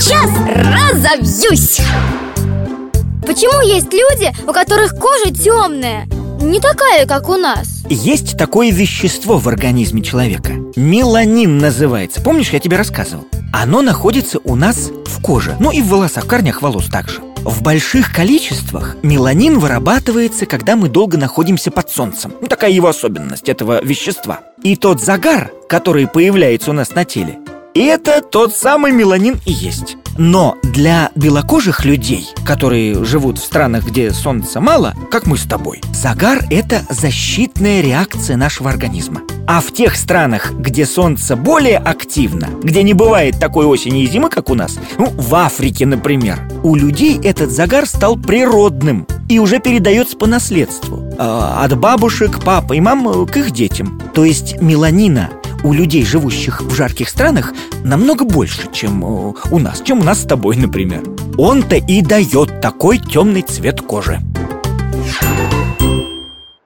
сейчас разобьюсь Почему есть люди, у которых кожа темная? Не такая, как у нас Есть такое вещество в организме человека Меланин называется Помнишь, я тебе рассказывал? Оно находится у нас в коже Ну и в волосах, в корнях волос также в больших количествах меланин вырабатывается, когда мы долго находимся под солнцем. Ну, такая его особенность этого вещества. И тот загар, который появляется у нас на теле, это тот самый меланин и есть. Но для белокожих людей, которые живут в странах, где солнца мало, как мы с тобой, загар – это защитная реакция нашего организма. А в тех странах, где солнце более активно, где не бывает такой осени и зимы, как у нас, ну, в Африке, например, у людей этот загар стал природным и уже передается по наследству. Э, от бабушек, папы и мам к их детям. То есть меланина у людей, живущих в жарких странах, намного больше, чем у нас, чем у нас с тобой, например. Он-то и дает такой темный цвет кожи.